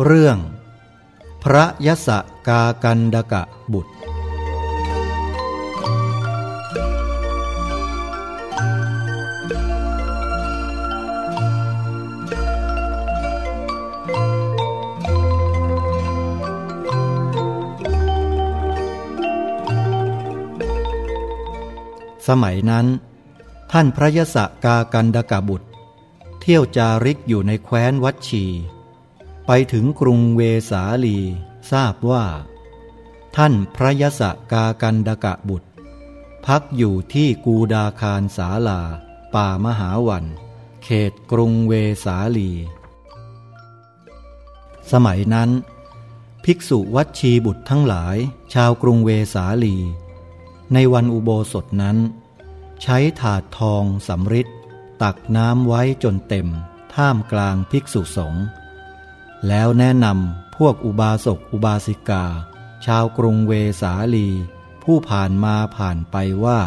เรื่อง พระยศกากันดกะบุตร สมัยนั้น ท่านพระยศกากันดกะบุตร เที่ยวจาริกอยู่ในแคว้นวัดชี ไปถึงกรุงเวสาลี ทราบว่า ท่านพระยศกากันดกะบุตร พักอยู่ที่กูดาคารสาลา ป่ามหาวัน เขตกรุงเวสาลี สมัยนั้น ภิกษุวัดชีบุตรทั้งหลาย ชาวกรุงเวสาลี ในวันอุโบสถนั้น ใช้ถาดทองสำริดตักน้ำไว้จนเต็ม ท่ามกลางภิกษุสงฆ์ แล้วแนะนำพวกอุบาสกอุบาสิกา ชาวกรุงเวสาลี ผู้ผ่านมาผ่านไปว่า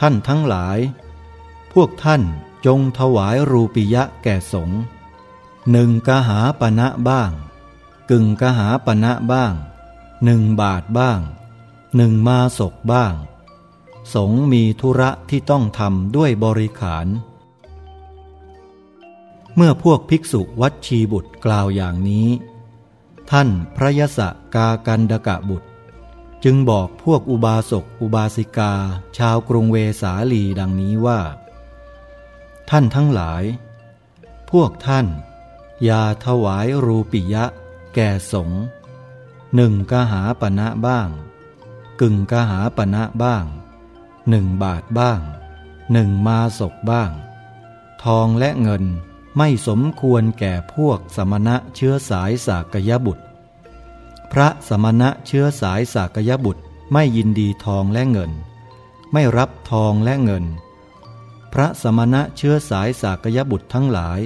ท่านทั้งหลาย พวกท่านจงถวายรูปิยะแก่สงฆ์หนึ่งกหาปณะบ้าง กึ่งกหาปณะบ้างหนึ่งบาทบ้างหนึ่งมาศกบ้าง สงมีธุระที่ต้องทำด้วยบริขาร เมื่อพวกภิกษุวัดชีบุตรกล่าวอย่างนี้ ท่านพระยศกากันดกะบุตร จึงบอกพวกอุบาสกอุบาสิกา ชาวกรุงเวสาลีดังนี้ว่า ท่านทั้งหลาย พวกท่านอย่าถวายรูปิยะ แก่สงหนึ่งกหาปณะบ้าง กึ่งกหาปณะบ้างหนึ่งบาทบ้างหนึ่งมาศกบ้าง ทองและเงิน ไม่สมควรแก่พวกสมณะเชื้อสายสากยบุตร พระสมณะเชื้อสายสากยบุตรไม่ยินดีทองและเงิน ไม่รับทองและเงิน พระสมณะเชื้อสายสากยบุตรทั้งหลาย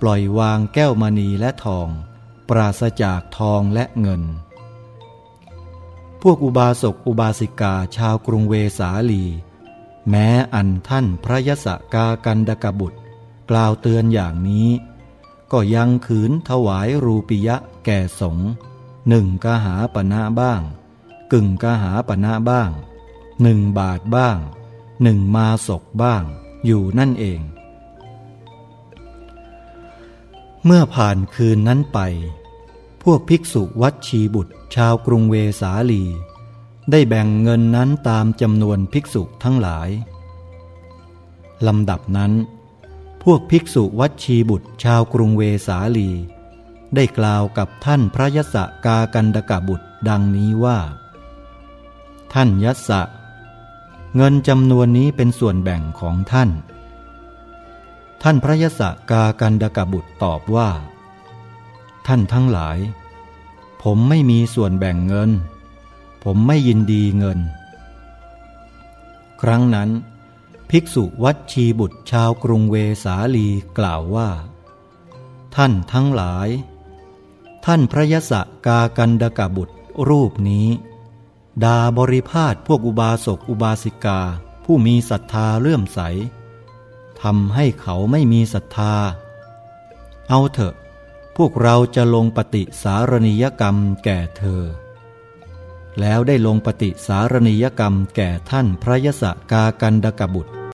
ปล่อยวางแก้วมณีและทอง ปราศจากทองและเงิน พวกอุบาสกอุบาสิกาชาวกรุงเวสาลี แม้อันท่านพระยศกากันดกบุตร กล่าวเตือนอย่างนี้ ก็ยังขืนถวายรูปิยะแก่สงหนึ่งกหาปณะบ้าง กึ่งกหาปณะบ้างหนึ่งบาทบ้างหนึ่งมาศกบ้าง อยู่นั่นเอง เมื่อผ่านคืนนั้นไป พวกภิกษุวัดชีบุตรชาวกรุงเวสาลี ได้แบ่งเงินนั้นตามจำนวนภิกษุทั้งหลายลำดับนั้น วกภิกษุวัดชีบุตรชาวกรุงเวสาลี ได้กล่าวกับท่านพระยศกากันดกะบุตรดังนี้ว่า ท่านยศเงินจำนวนนี้เป็นส่วนแบ่งของท่าน ท่านพระยศกากันดกะบุตรตอบว่า ท่านทั้งหลาย ผมไม่มีส่วนแบ่งเงิน ผมไม่ยินดีเงิน ครั้งนั้น ภิกษุวัดชีบุตรชาวกรุงเวสาลีกล่าวว่า ท่านทั้งหลาย ท่านพระยศกากันดกะบุตรรูปนี้ดาบริพาทพวกอุบาสกอุบาสิกาผู้มีศรัทธาเลื่อมใสทำให้เขาไม่มีศรัทธา เอาเถอะ พวกเราจะลงปฏิสารณียกรรมแก่เธอ แล้วได้ลงปฏิสารณียกรรมแก่ท่านพระยศกากันดกบุตร